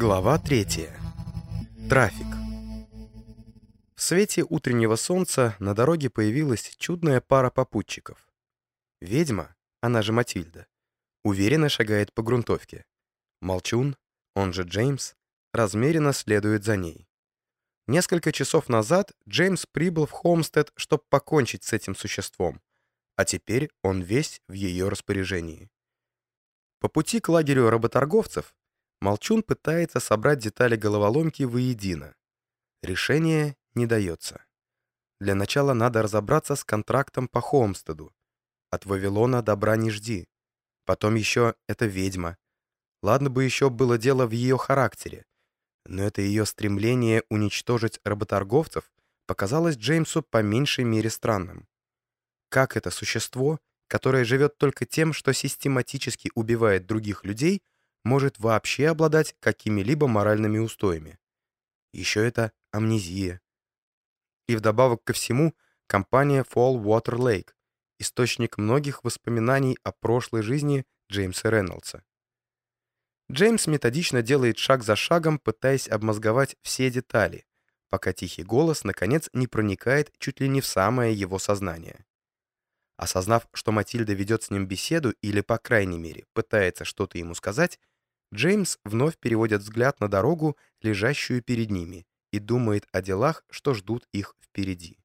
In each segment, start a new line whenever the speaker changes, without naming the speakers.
Глава 3. Трафик. В свете утреннего солнца на дороге появилась чудная пара попутчиков. Ведьма, она же Матильда, уверенно шагает по грунтовке. Молчун, он же Джеймс, размеренно следует за ней. Несколько часов назад Джеймс прибыл в Холмстед, чтобы покончить с этим существом, а теперь он весь в ее распоряжении. По пути к лагерю работорговцев Молчун пытается собрать детали головоломки воедино. Решение не дается. Для начала надо разобраться с контрактом по Холмстеду. От Вавилона добра не жди. Потом еще эта ведьма. Ладно бы еще было дело в ее характере. Но это ее стремление уничтожить работорговцев показалось Джеймсу по меньшей мере странным. Как это существо, которое живет только тем, что систематически убивает других людей, может вообще обладать какими-либо моральными устоями. Еще это амнезия. И вдобавок ко всему, компания Fall Water Lake, источник многих воспоминаний о прошлой жизни Джеймса Рейнольдса. Джеймс методично делает шаг за шагом, пытаясь обмозговать все детали, пока тихий голос, наконец, не проникает чуть ли не в самое его сознание. Осознав, что Матильда ведет с ним беседу или, по крайней мере, пытается что-то ему сказать, Джеймс вновь переводит взгляд на дорогу, лежащую перед ними, и думает о делах, что ждут их впереди.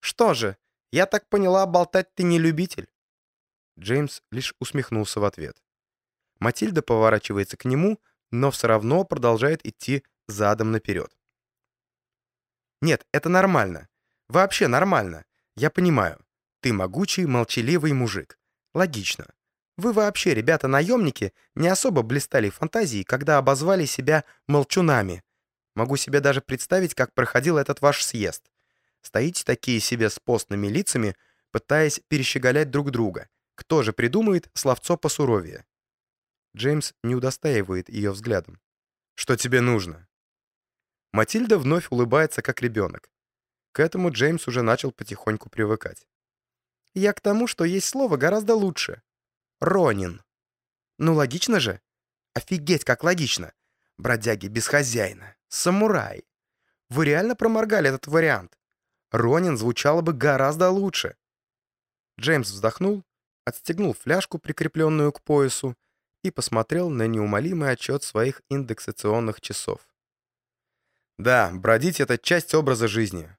«Что же, я так поняла, болтать ты не любитель?» Джеймс лишь усмехнулся в ответ. Матильда поворачивается к нему, но все равно продолжает идти задом наперед. «Нет, это нормально. Вообще нормально. Я понимаю. Ты могучий, молчаливый мужик. Логично. Вы вообще, ребята-наемники, не особо блистали фантазией, когда обозвали себя молчунами. Могу себе даже представить, как проходил этот ваш съезд. Стоите такие себе с постными лицами, пытаясь перещеголять друг друга. Кто же придумает словцо посуровее? Джеймс не удостаивает ее взглядом. «Что тебе нужно?» Матильда вновь улыбается, как ребенок. К этому Джеймс уже начал потихоньку привыкать. «Я к тому, что есть слово гораздо лучше. Ронин. Ну, логично же? Офигеть, как логично. Бродяги без хозяина. Самурай. Вы реально проморгали этот вариант? Ронин звучало бы гораздо лучше. Джеймс вздохнул, отстегнул фляжку, прикрепленную к поясу, и посмотрел на неумолимый отчет своих индексационных часов. Да, бродить — это часть образа жизни.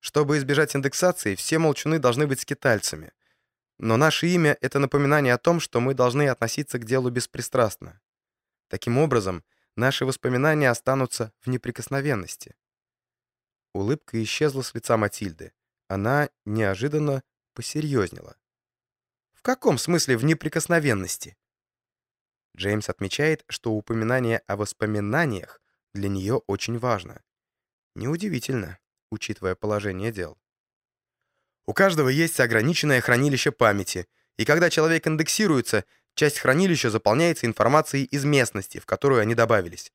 Чтобы избежать индексации, все молчуны должны быть скитальцами. Но наше имя — это напоминание о том, что мы должны относиться к делу беспристрастно. Таким образом, наши воспоминания останутся в неприкосновенности. Улыбка исчезла с лица Матильды. Она неожиданно посерьезнела. В каком смысле в неприкосновенности? Джеймс отмечает, что упоминание о воспоминаниях для нее очень важно. Неудивительно, учитывая положение дел. У каждого есть ограниченное хранилище памяти, и когда человек индексируется, часть хранилища заполняется информацией из местности, в которую они добавились.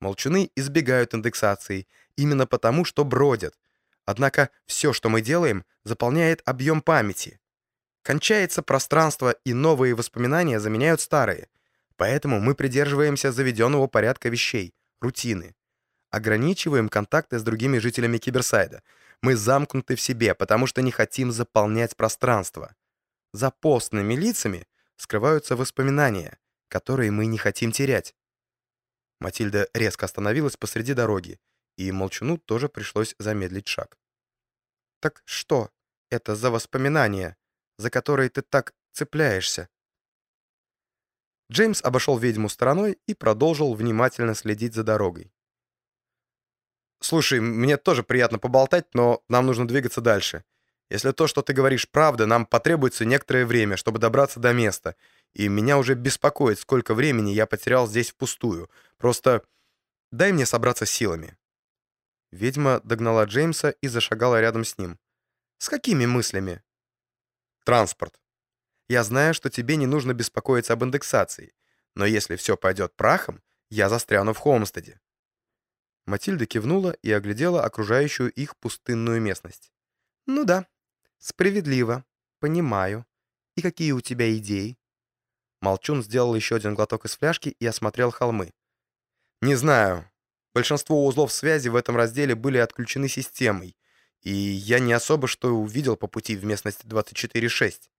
Молчуны избегают индексации именно потому, что бродят. Однако все, что мы делаем, заполняет объем памяти. Кончается пространство, и новые воспоминания заменяют старые. Поэтому мы придерживаемся заведенного порядка вещей, рутины. Ограничиваем контакты с другими жителями Киберсайда — мы замкнуты в себе, потому что не хотим заполнять пространство. За постными лицами скрываются воспоминания, которые мы не хотим терять. Матильда резко остановилась посреди дороги, и Молчуну тоже пришлось замедлить шаг. «Так что это за воспоминания, за которые ты так цепляешься?» Джеймс обошел ведьму стороной и продолжил внимательно следить за дорогой. Слушай, мне тоже приятно поболтать, но нам нужно двигаться дальше. Если то, что ты говоришь, правда, нам потребуется некоторое время, чтобы добраться до места. И меня уже беспокоит, сколько времени я потерял здесь впустую. Просто дай мне собраться силами». Ведьма догнала Джеймса и зашагала рядом с ним. «С какими мыслями?» «Транспорт. Я знаю, что тебе не нужно беспокоиться об индексации, но если все пойдет прахом, я застряну в Холмстеде. Матильда кивнула и оглядела окружающую их пустынную местность. «Ну да, справедливо. Понимаю. И какие у тебя идеи?» Молчун сделал еще один глоток из фляжки и осмотрел холмы. Не знаю. Большинство узлов связи в этом разделе были отключены системой, и я не особо что увидел по пути в местности 24.6.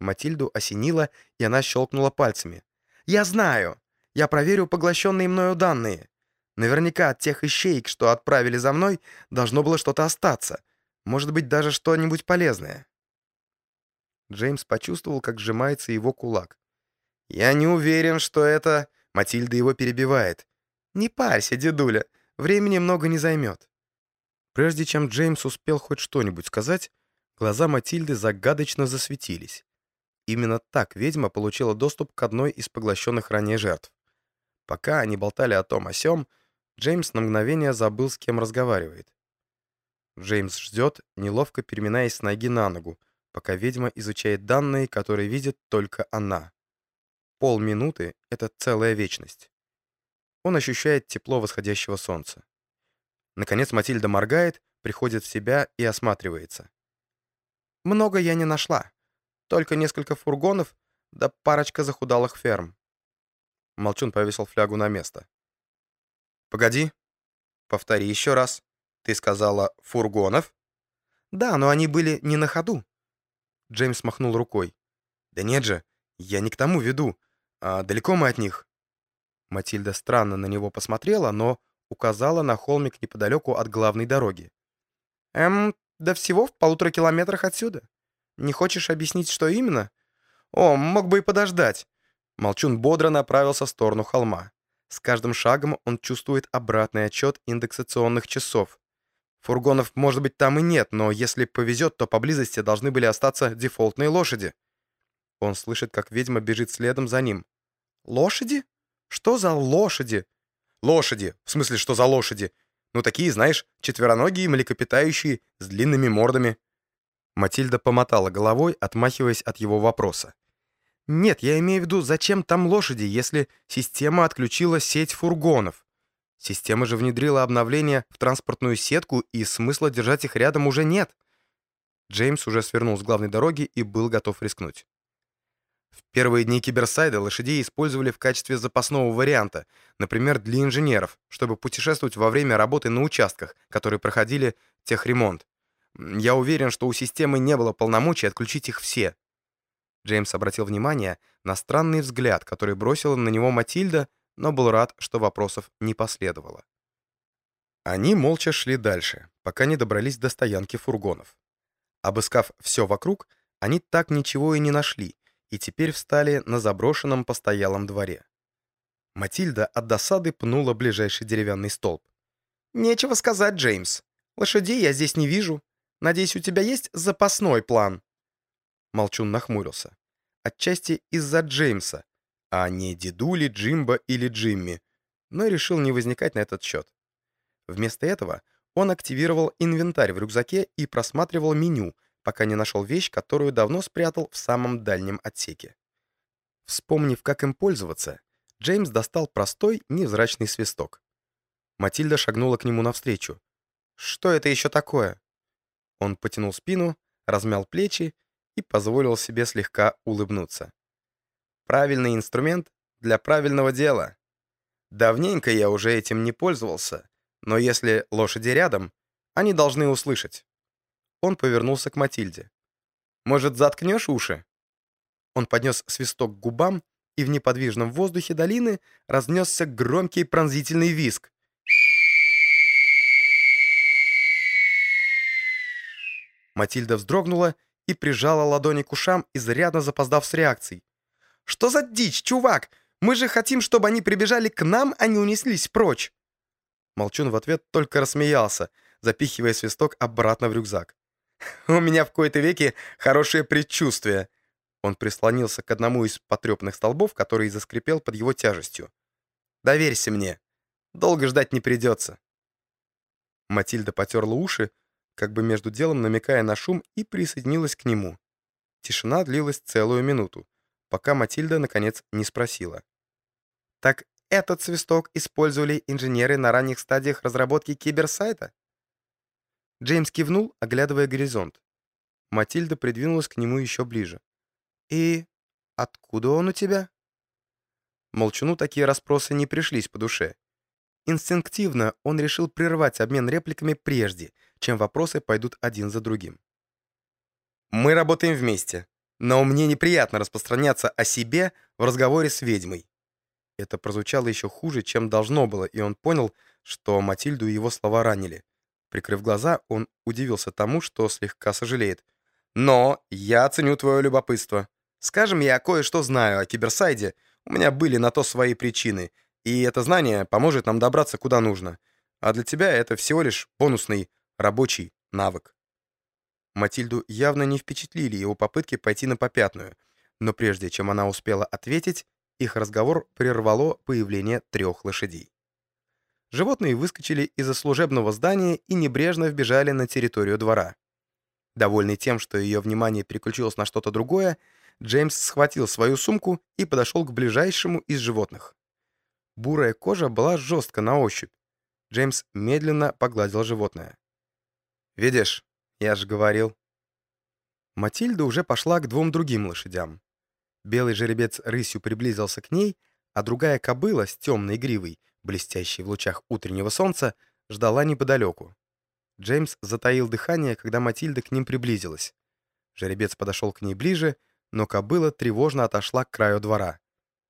Матильду осенило, и она щелкнула пальцами. «Я знаю! Я проверю поглощенные мною данные. Наверняка от тех ищеек, что отправили за мной, должно было что-то остаться. Может быть, даже что-нибудь полезное». Джеймс почувствовал, как сжимается его кулак. «Я не уверен, что это...» Матильда его перебивает. «Не парься, дедуля, времени много не займет». Прежде чем Джеймс успел хоть что-нибудь сказать, глаза Матильды загадочно засветились. Именно так ведьма получила доступ к одной из поглощенных ранее жертв. Пока они болтали о том о сём, Джеймс на мгновение забыл, с кем разговаривает. Джеймс ждет, неловко переминаясь с ноги на ногу, пока ведьма изучает данные, которые видит только она. Полминуты — это целая вечность. Он ощущает тепло восходящего солнца. Наконец Матильда моргает, приходит в себя и осматривается. «Много я не нашла. Только несколько фургонов да парочка захудалых ферм». Молчун повесил флягу на место. «Погоди. Повтори еще раз. Ты сказала «фургонов»?» «Да, но они были не на ходу». Джеймс махнул рукой. «Да нет же, я не к тому веду. А далеко мы от них?» Матильда странно на него посмотрела, но указала на холмик неподалеку от главной дороги. «Эм, да всего в полутора километрах отсюда. Не хочешь объяснить, что именно?» «О, мог бы и подождать». Молчун бодро направился в сторону холма. С каждым шагом он чувствует обратный отчет индексационных часов. Фургонов, может быть, там и нет, но если повезет, то поблизости должны были остаться дефолтные лошади. Он слышит, как ведьма бежит следом за ним. «Лошади? Что за лошади?» «Лошади! В смысле, что за лошади? Ну, такие, знаешь, четвероногие, млекопитающие, с длинными мордами». Матильда помотала головой, отмахиваясь от его вопроса. «Нет, я имею в виду, зачем там лошади, если система отключила сеть фургонов? Система же внедрила обновление в транспортную сетку, и смысла держать их рядом уже нет». Джеймс уже свернул с главной дороги и был готов рискнуть. В первые дни киберсайда лошадей использовали в качестве запасного варианта, например, для инженеров, чтобы путешествовать во время работы на участках, которые проходили техремонт. Я уверен, что у системы не было полномочий отключить их все. Джеймс обратил внимание на странный взгляд, который бросила на него Матильда, но был рад, что вопросов не последовало. Они молча шли дальше, пока не добрались до стоянки фургонов. Обыскав все вокруг, они так ничего и не нашли, и теперь встали на заброшенном постоялом дворе. Матильда от досады пнула ближайший деревянный столб. «Нечего сказать, Джеймс. Лошадей я здесь не вижу. Надеюсь, у тебя есть запасной план?» Молчун нахмурился. Отчасти из-за Джеймса, а не дедули, Джимба или Джимми, но решил не возникать на этот счет. Вместо этого он активировал инвентарь в рюкзаке и просматривал меню, пока не нашел вещь, которую давно спрятал в самом дальнем отсеке. Вспомнив, как им пользоваться, Джеймс достал простой, невзрачный свисток. Матильда шагнула к нему навстречу. «Что это еще такое?» Он потянул спину, размял плечи и позволил себе слегка улыбнуться. «Правильный инструмент для правильного дела. Давненько я уже этим не пользовался, но если лошади рядом, они должны услышать». Он повернулся к Матильде. «Может, заткнешь уши?» Он поднес свисток к губам, и в неподвижном воздухе долины разнесся громкий пронзительный визг. Матильда вздрогнула и прижала ладони к ушам, изрядно запоздав с реакцией. «Что за дичь, чувак? Мы же хотим, чтобы они прибежали к нам, а не унеслись прочь!» Молчун в ответ только рассмеялся, запихивая свисток обратно в рюкзак. У меня в кои-то веки хорошее предчувствие». Он прислонился к одному из потрепанных столбов, который заскрипел под его тяжестью. «Доверься мне. Долго ждать не придется». Матильда потерла уши, как бы между делом намекая на шум, и присоединилась к нему. Тишина длилась целую минуту, пока Матильда, наконец, не спросила. «Так этот свисток использовали инженеры на ранних стадиях разработки киберсайта?» Джеймс кивнул, оглядывая горизонт. Матильда придвинулась к нему еще ближе. «И откуда он у тебя?» Молчуну такие расспросы не пришлись по душе. Инстинктивно он решил прервать обмен репликами прежде, чем вопросы пойдут один за другим. «Мы работаем вместе, но мне неприятно распространяться о себе в разговоре с ведьмой». Это прозвучало еще хуже, чем должно было, и он понял, что Матильду его слова ранили. Прикрыв глаза, он удивился тому, что слегка сожалеет. «Но я ценю твое любопытство. Скажем, я кое-что знаю о Киберсайде. У меня были на то свои причины, и это знание поможет нам добраться куда нужно. А для тебя это всего лишь бонусный рабочий навык». Матильду явно не впечатлили его попытки пойти на попятную, но прежде чем она успела ответить, их разговор прервало появление трех лошадей. Животные выскочили из-за служебного здания и небрежно вбежали на территорию двора. Довольный тем, что ее внимание переключилось на что-то другое, Джеймс схватил свою сумку и подошел к ближайшему из животных. Бурая кожа была жестко на ощупь. Джеймс медленно погладил животное. «Видишь, я же говорил». Матильда уже пошла к двум другим лошадям. Белый жеребец рысью приблизился к ней, а другая кобыла с темной гривой, блестящей в лучах утреннего солнца, ждала неподалеку. Джеймс затаил дыхание, когда Матильда к ним приблизилась. Жеребец подошел к ней ближе, но кобыла тревожно отошла к краю двора.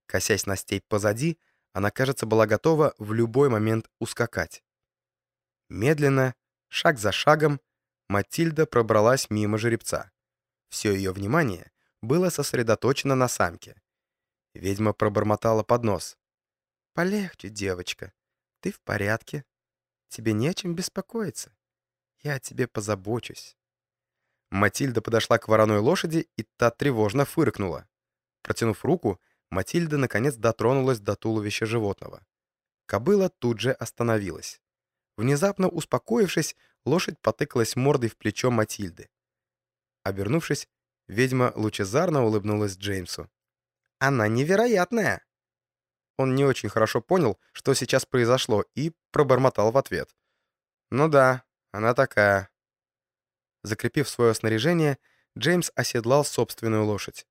Косясь на степь позади, она, кажется, была готова в любой момент ускакать. Медленно, шаг за шагом, Матильда пробралась мимо жеребца. Все ее внимание было сосредоточено на самке. Ведьма пробормотала под нос. «Полегче, девочка. Ты в порядке. Тебе не о чем беспокоиться. Я о тебе позабочусь». Матильда подошла к вороной лошади, и та тревожно фыркнула. Протянув руку, Матильда наконец дотронулась до туловища животного. Кобыла тут же остановилась. Внезапно успокоившись, лошадь потыкалась мордой в плечо Матильды. Обернувшись, Ведьма лучезарно улыбнулась Джеймсу. «Она невероятная!» Он не очень хорошо понял, что сейчас произошло, и пробормотал в ответ. «Ну да, она такая». Закрепив свое снаряжение, Джеймс оседлал собственную лошадь.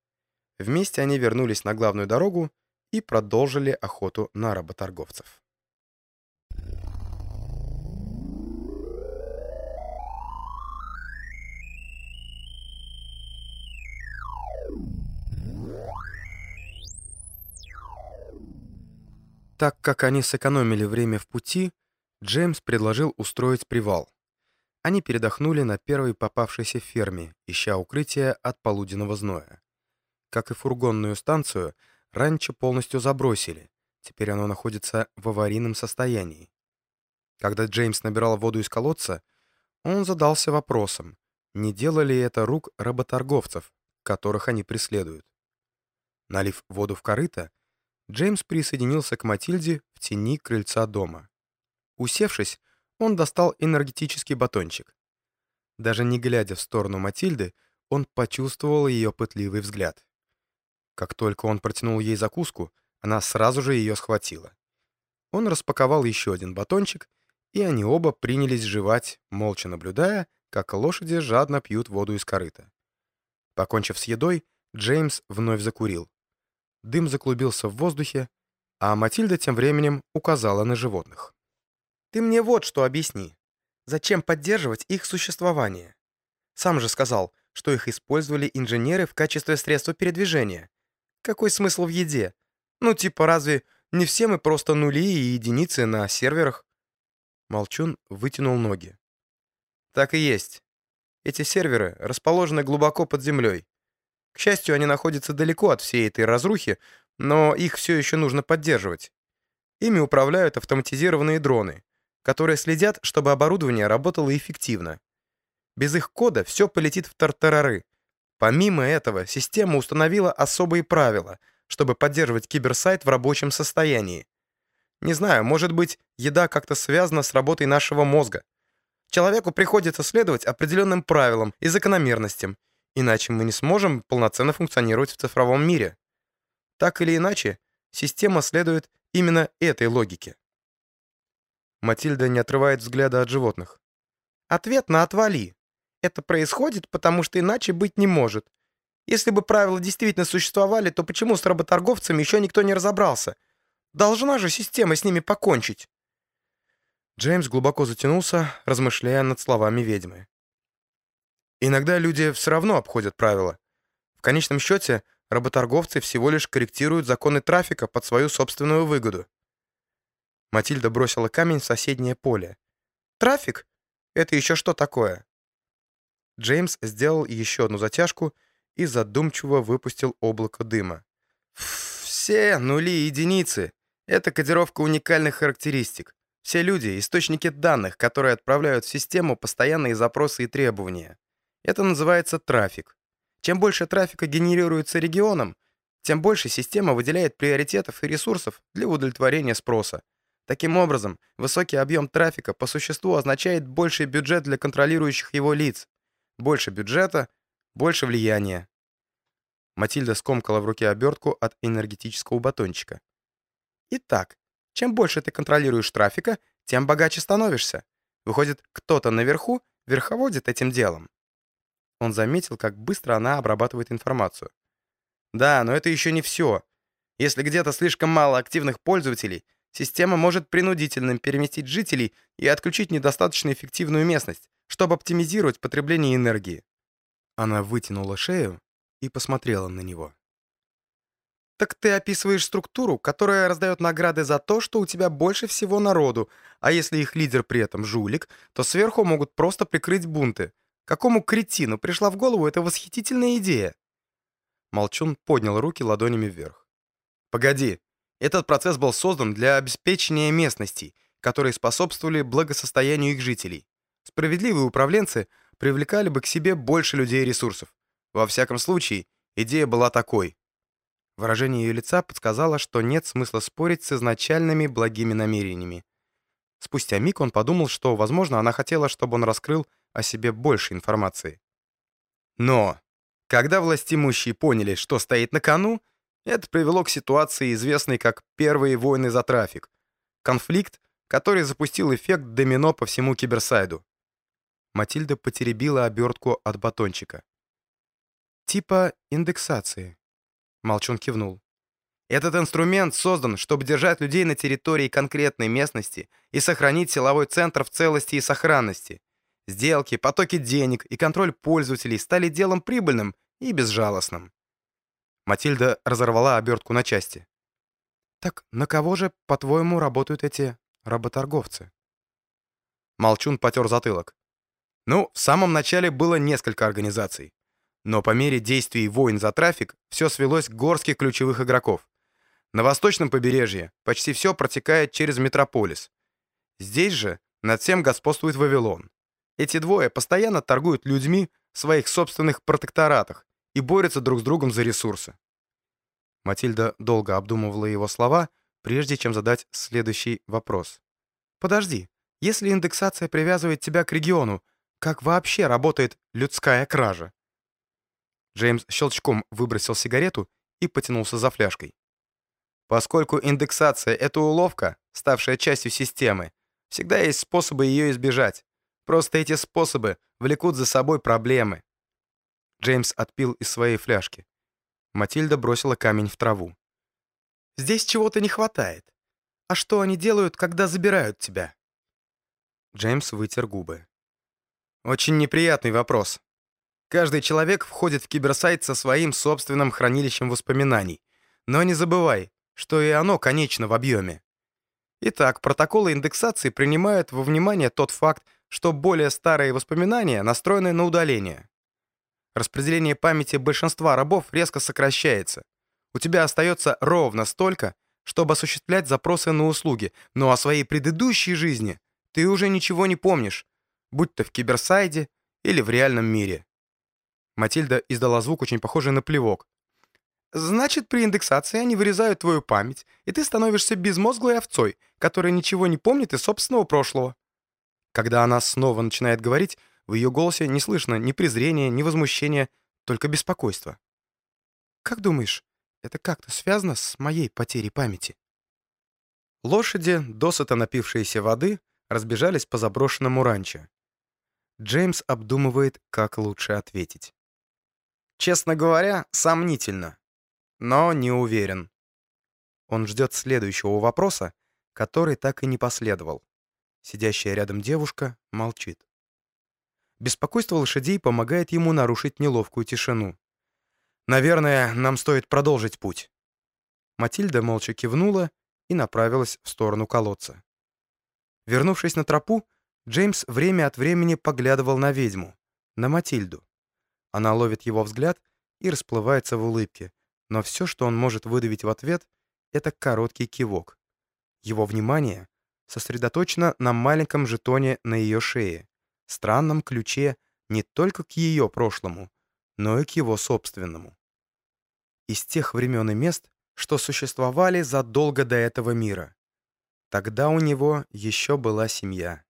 Вместе они вернулись на главную дорогу и продолжили охоту на работорговцев. Так как они сэкономили время в пути, Джеймс предложил устроить привал. Они передохнули на первой попавшейся ферме, ища укрытие от полуденного зноя. Как и фургонную станцию, ранчо полностью забросили. Теперь оно находится в аварийном состоянии. Когда Джеймс набирал воду из колодца, он задался вопросом, не делали это рук работорговцев, которых они преследуют. Налив воду в корыто, Джеймс присоединился к Матильде в тени крыльца дома. Усевшись, он достал энергетический батончик. Даже не глядя в сторону Матильды, он почувствовал ее пытливый взгляд. Как только он протянул ей закуску, она сразу же ее схватила. Он распаковал еще один батончик, и они оба принялись жевать, молча наблюдая, как лошади жадно пьют воду из корыта. Покончив с едой, Джеймс вновь закурил. Дым заклубился в воздухе, а Матильда тем временем указала на животных. «Ты мне вот что объясни. Зачем поддерживать их существование? Сам же сказал, что их использовали инженеры в качестве средства передвижения. Какой смысл в еде? Ну, типа, разве не все мы просто нули и единицы на серверах?» Молчун вытянул ноги. «Так и есть. Эти серверы расположены глубоко под землей. К счастью, они находятся далеко от всей этой разрухи, но их все еще нужно поддерживать. Ими управляют автоматизированные дроны, которые следят, чтобы оборудование работало эффективно. Без их кода все полетит в тартарары. Помимо этого, система установила особые правила, чтобы поддерживать киберсайт в рабочем состоянии. Не знаю, может быть, еда как-то связана с работой нашего мозга. Человеку приходится следовать определенным правилам и закономерностям, Иначе мы не сможем полноценно функционировать в цифровом мире. Так или иначе, система следует именно этой логике. Матильда не отрывает взгляда от животных. Ответ на «отвали». Это происходит, потому что иначе быть не может.
Если бы правила действительно существовали, то почему с работорговцами еще никто не разобрался? Должна же система с ними покончить.
Джеймс глубоко затянулся, размышляя над словами ведьмы. Иногда люди все равно обходят правила. В конечном счете, работорговцы всего лишь корректируют законы трафика под свою собственную выгоду. Матильда бросила камень в соседнее поле.
«Трафик? Это еще что такое?»
Джеймс сделал еще одну затяжку и задумчиво выпустил облако дыма.
«Все нули и единицы. Это кодировка уникальных характеристик. Все люди — источники данных, которые отправляют в систему постоянные запросы и требования. Это называется трафик. Чем больше трафика генерируется регионом, тем больше система выделяет приоритетов и ресурсов для удовлетворения спроса. Таким образом, высокий объем трафика по существу означает больший бюджет для контролирующих его лиц. Больше бюджета — больше влияния.
Матильда скомкала в руке обертку от энергетического батончика.
Итак, чем больше ты контролируешь трафика, тем богаче становишься. Выходит, кто-то наверху верховодит этим делом.
Он заметил, как быстро она обрабатывает информацию.
Да, но это еще не все. Если где-то слишком мало активных пользователей, система может принудительно переместить жителей и отключить недостаточно эффективную местность, чтобы оптимизировать потребление энергии.
Она вытянула шею и посмотрела на него.
Так ты описываешь структуру, которая раздает награды за то, что у тебя больше всего народу, а если их лидер при этом жулик, то сверху могут просто прикрыть бунты. Какому кретину пришла в голову эта восхитительная идея?
Молчун поднял руки ладонями вверх.
Погоди, этот процесс был создан для обеспечения местностей, которые способствовали благосостоянию их жителей. Справедливые управленцы привлекали бы к себе больше людей и ресурсов. Во всяком случае, идея была такой.
Выражение ее лица подсказало, что нет смысла спорить с изначальными благими намерениями. Спустя миг он подумал, что, возможно, она хотела, чтобы он раскрыл о себе больше информации.
Но, когда властимущие поняли, что стоит на кону, это привело к ситуации, известной как «Первые войны за трафик». Конфликт, который запустил эффект домино по всему киберсайду.
Матильда потеребила обертку от батончика.
«Типа индексации», Молчун кивнул. Этот инструмент создан, чтобы держать людей на территории конкретной местности и сохранить силовой центр в целости и сохранности. Сделки, потоки денег и контроль пользователей стали делом прибыльным и безжалостным.
Матильда разорвала обертку на части.
«Так на кого же, по-твоему, работают эти работорговцы?»
Молчун потер затылок.
Ну, в самом начале было несколько организаций. Но по мере действий войн за трафик все свелось к горстке ключевых игроков. На восточном побережье почти все протекает через метрополис. Здесь же над всем господствует Вавилон. Эти двое постоянно торгуют людьми в своих собственных протекторатах и борются друг с другом за ресурсы.
Матильда долго обдумывала его слова, прежде чем задать следующий вопрос.
«Подожди, если индексация привязывает тебя к региону, как вообще работает людская кража?»
Джеймс щелчком выбросил сигарету и потянулся за фляжкой.
Поскольку индексация — это уловка, ставшая частью системы, всегда есть способы ее избежать. Просто эти способы влекут за собой проблемы.
Джеймс отпил из своей фляжки. Матильда бросила камень в траву.
«Здесь чего-то не хватает. А что они делают, когда забирают тебя?»
Джеймс вытер губы.
«Очень неприятный вопрос. Каждый человек входит в киберсайт со своим собственным хранилищем воспоминаний. Но не забывай, что и оно конечно в объеме. Итак, протоколы индексации принимают во внимание тот факт, что более старые воспоминания настроены на удаление. Распределение памяти большинства рабов резко сокращается. У тебя остается ровно столько, чтобы осуществлять запросы на услуги, но о своей предыдущей жизни ты уже ничего не помнишь, будь то в киберсайде или в реальном мире.
Матильда издала звук, очень похожий на плевок.
«Значит, при индексации они вырезают твою память, и ты становишься безмозглой овцой, которая ничего не помнит из собственного прошлого».
Когда она снова начинает говорить, в ее голосе не слышно ни презрения, ни возмущения, только беспокойство.
«Как думаешь, это как-то связано с моей потерей памяти?»
Лошади, досыта напившиеся воды, разбежались по заброшенному ранчо. Джеймс обдумывает, как лучше ответить. Честно говоря, сомнительно, но не уверен. Он ждет следующего вопроса, который так и не последовал. Сидящая рядом девушка молчит. Беспокойство лошадей помогает ему нарушить неловкую тишину. «Наверное, нам стоит продолжить путь». Матильда молча кивнула и направилась в сторону колодца. Вернувшись на тропу, Джеймс время от времени поглядывал на ведьму, на Матильду. Она ловит его взгляд и расплывается в улыбке, но все, что он может выдавить в ответ, это короткий кивок. Его внимание сосредоточено на маленьком жетоне на ее шее, странном ключе не только к ее прошлому, но и к его собственному. Из тех времен и мест, что существовали задолго до этого мира. Тогда у него еще была семья.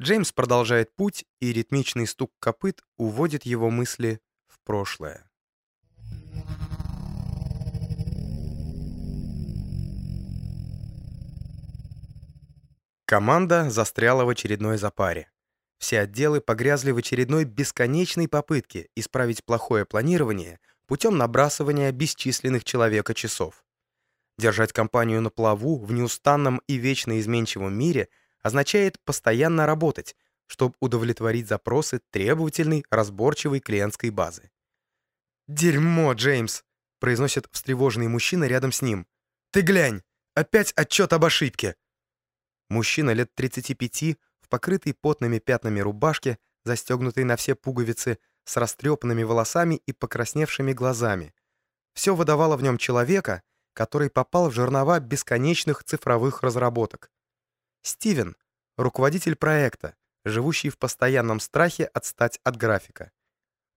Джеймс продолжает путь, и ритмичный стук копыт уводит его мысли в прошлое. Команда застряла в очередной запаре. Все отделы погрязли в очередной бесконечной попытке исправить плохое планирование путем набрасывания бесчисленных человека часов. Держать компанию на плаву в неустанном и вечно изменчивом мире означает постоянно работать, чтобы удовлетворить запросы требовательной, разборчивой клиентской базы. «Дерьмо, Джеймс!» — произносит встревоженный мужчина рядом с ним. «Ты глянь! Опять отчет об ошибке!» Мужчина лет 35 в покрытой потными пятнами рубашке, застегнутой на все пуговицы, с растрепанными волосами и покрасневшими глазами. Все выдавало в нем человека, который попал в жернова бесконечных цифровых разработок. Стивен — руководитель проекта, живущий в постоянном страхе отстать от графика.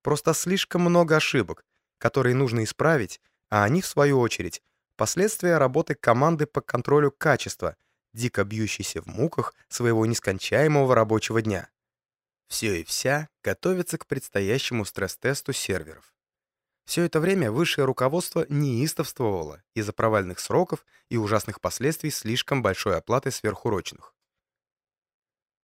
Просто слишком много ошибок, которые нужно исправить, а они, в свою очередь, последствия работы команды по контролю качества — дико бьющийся в муках своего нескончаемого рабочего дня. Все и вся готовится к предстоящему стресс-тесту серверов. Все это время высшее руководство неистовствовало из-за провальных сроков и ужасных последствий слишком большой оплаты сверхурочных.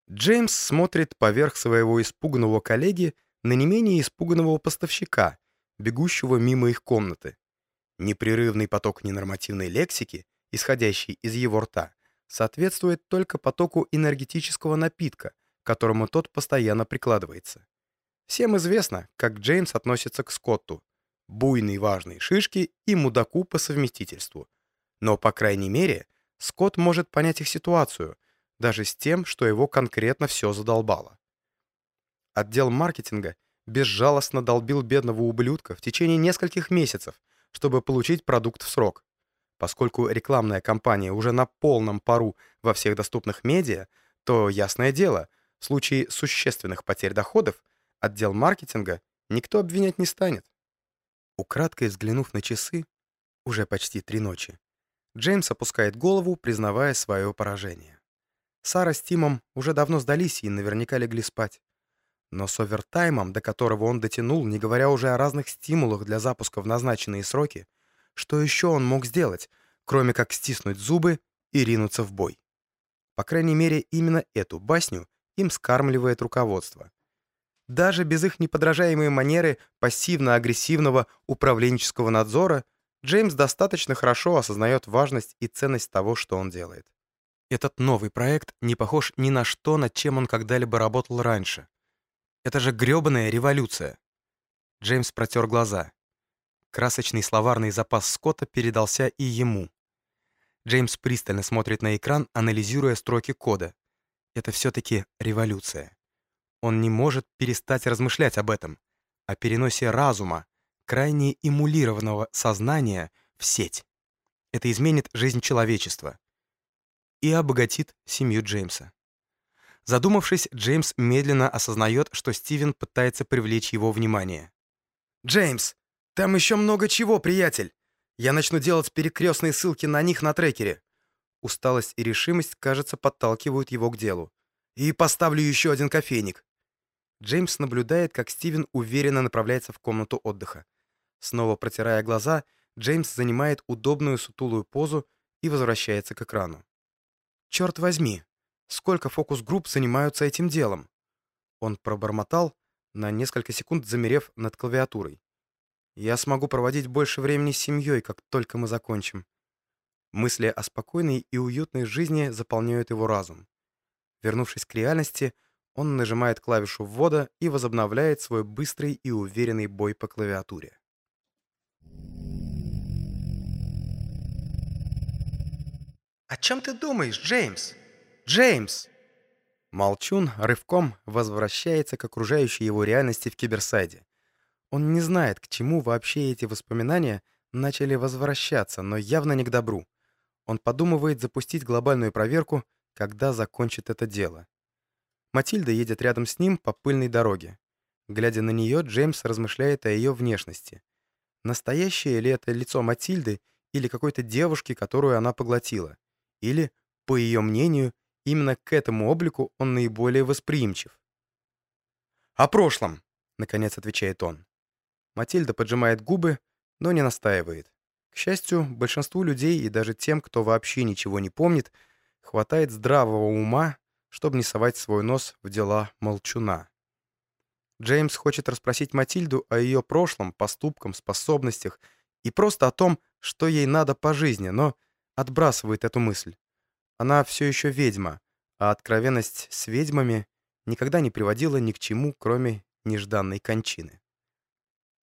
Джеймс смотрит поверх своего испуганного коллеги на не менее испуганного поставщика, бегущего мимо их комнаты. Непрерывный поток ненормативной лексики, исходящий из его рта, соответствует только потоку энергетического напитка, к которому тот постоянно прикладывается. Всем известно, как Джеймс относится к Скотту, буйной важной шишке и мудаку по совместительству. Но, по крайней мере, Скотт может понять их ситуацию, даже с тем, что его конкретно все задолбало. Отдел маркетинга безжалостно долбил бедного ублюдка в течение нескольких месяцев, чтобы получить продукт в срок. Поскольку рекламная кампания уже на полном пару во всех доступных медиа, то, ясное дело, в случае существенных потерь доходов отдел маркетинга никто обвинять не станет. Украдкой взглянув на часы, уже почти три ночи, Джеймс опускает голову, признавая свое поражение. Сара с Тимом уже давно сдались и наверняка легли спать. Но с овертаймом, до которого он дотянул, не говоря уже о разных стимулах для запуска в назначенные сроки, что еще он мог сделать, кроме как стиснуть зубы и ринуться в бой? По крайней мере, именно эту басню им скармливает руководство. Даже без их неподражаемой манеры пассивно-агрессивного управленческого надзора Джеймс достаточно хорошо осознает важность и ценность того, что он делает. Этот новый проект не похож ни на что, над чем он когда-либо работал раньше. Это же грёбаная революция. Джеймс протер глаза. Красочный словарный запас Скотта передался и ему. Джеймс пристально смотрит на экран, анализируя строки кода. Это все-таки революция. Он не может перестать размышлять об этом, о переносе разума, крайне эмулированного сознания в сеть. Это изменит жизнь человечества и обогатит семью Джеймса. Задумавшись, Джеймс медленно осознает, что Стивен пытается привлечь его внимание. «Джеймс, там еще много чего, приятель. Я начну делать перекрестные ссылки на них на трекере. Усталость и решимость, кажется, подталкивают его к делу. И поставлю еще один кофейник. Джеймс наблюдает, как Стивен уверенно направляется в комнату отдыха. Снова протирая глаза, Джеймс занимает удобную сутулую позу и возвращается к экрану. «Черт возьми! Сколько фокус-групп занимаются этим делом?» Он пробормотал, на несколько секунд замерев над клавиатурой. Я смогу проводить больше времени с семьей, как только мы закончим. Мысли о спокойной и уютной жизни заполняют его разум. Вернувшись к реальности, он нажимает клавишу ввода и возобновляет свой быстрый и уверенный бой по клавиатуре.
«О чем ты думаешь, Джеймс? Джеймс!»
Молчун рывком возвращается к окружающей его реальности в киберсайде. Он не знает, к чему вообще эти воспоминания начали возвращаться, но явно не к добру. Он подумывает запустить глобальную проверку, когда закончит это дело. Матильда едет рядом с ним по пыльной дороге. Глядя на нее, Джеймс размышляет о ее внешности. Настоящее ли это лицо Матильды или какой-то девушки, которую она поглотила? Или, по ее мнению, именно к этому облику он наиболее восприимчив? «О прошлом», — наконец отвечает он. Матильда поджимает губы, но не настаивает. К счастью, большинству людей и даже тем, кто вообще ничего не помнит, хватает здравого ума, чтобы не совать свой нос в дела молчуна. Джеймс хочет расспросить Матильду о ее прошлом, поступкам, способностях и просто о том, что ей надо по жизни, но отбрасывает эту мысль. Она все еще ведьма, а откровенность с ведьмами никогда не приводила ни к чему, кроме нежданной кончины.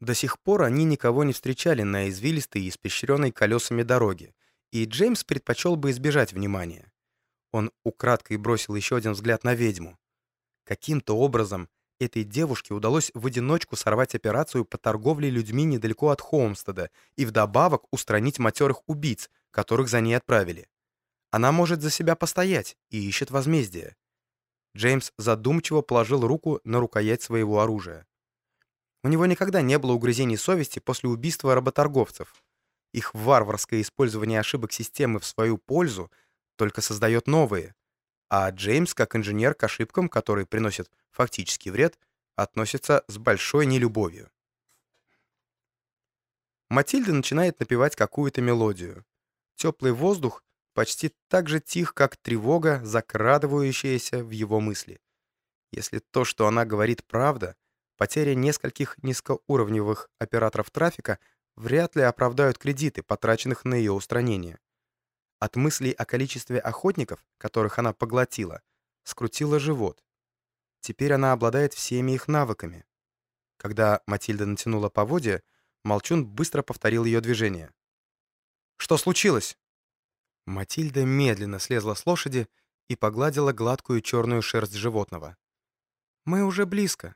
До сих пор они никого не встречали на извилистой и испещренной колесами дороге, и Джеймс предпочел бы избежать внимания. Он украдкой бросил еще один взгляд на ведьму. Каким-то образом этой девушке удалось в одиночку сорвать операцию по торговле людьми недалеко от Холмстеда и вдобавок устранить матерых убийц, которых за ней отправили. Она может за себя постоять и ищет возмездие. Джеймс задумчиво положил руку на рукоять своего оружия. У него никогда не было угрызений совести после убийства работорговцев. Их варварское использование ошибок системы в свою пользу только создает новые. А Джеймс, как инженер к ошибкам, которые приносят фактический вред, относится с большой нелюбовью. Матильда начинает напевать какую-то мелодию. Теплый воздух почти так же тих, как тревога, закрадывающаяся в его мысли. Если то, что она говорит, правда, Потеря нескольких низкоуровневых операторов трафика вряд ли оправдают кредиты, потраченных на ее устранение. От мыслей о количестве охотников, которых она поглотила, скрутила живот. Теперь она обладает всеми их навыками. Когда Матильда натянула поводья, Молчун быстро повторил ее движение. «Что случилось?» Матильда медленно слезла с лошади и погладила гладкую черную шерсть животного. «Мы уже близко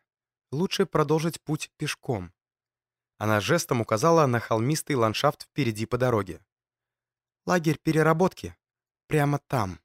лучше продолжить путь пешком. Она жестом указала на холмистый ландшафт впереди по дороге. Лагерь переработки. Прямо там.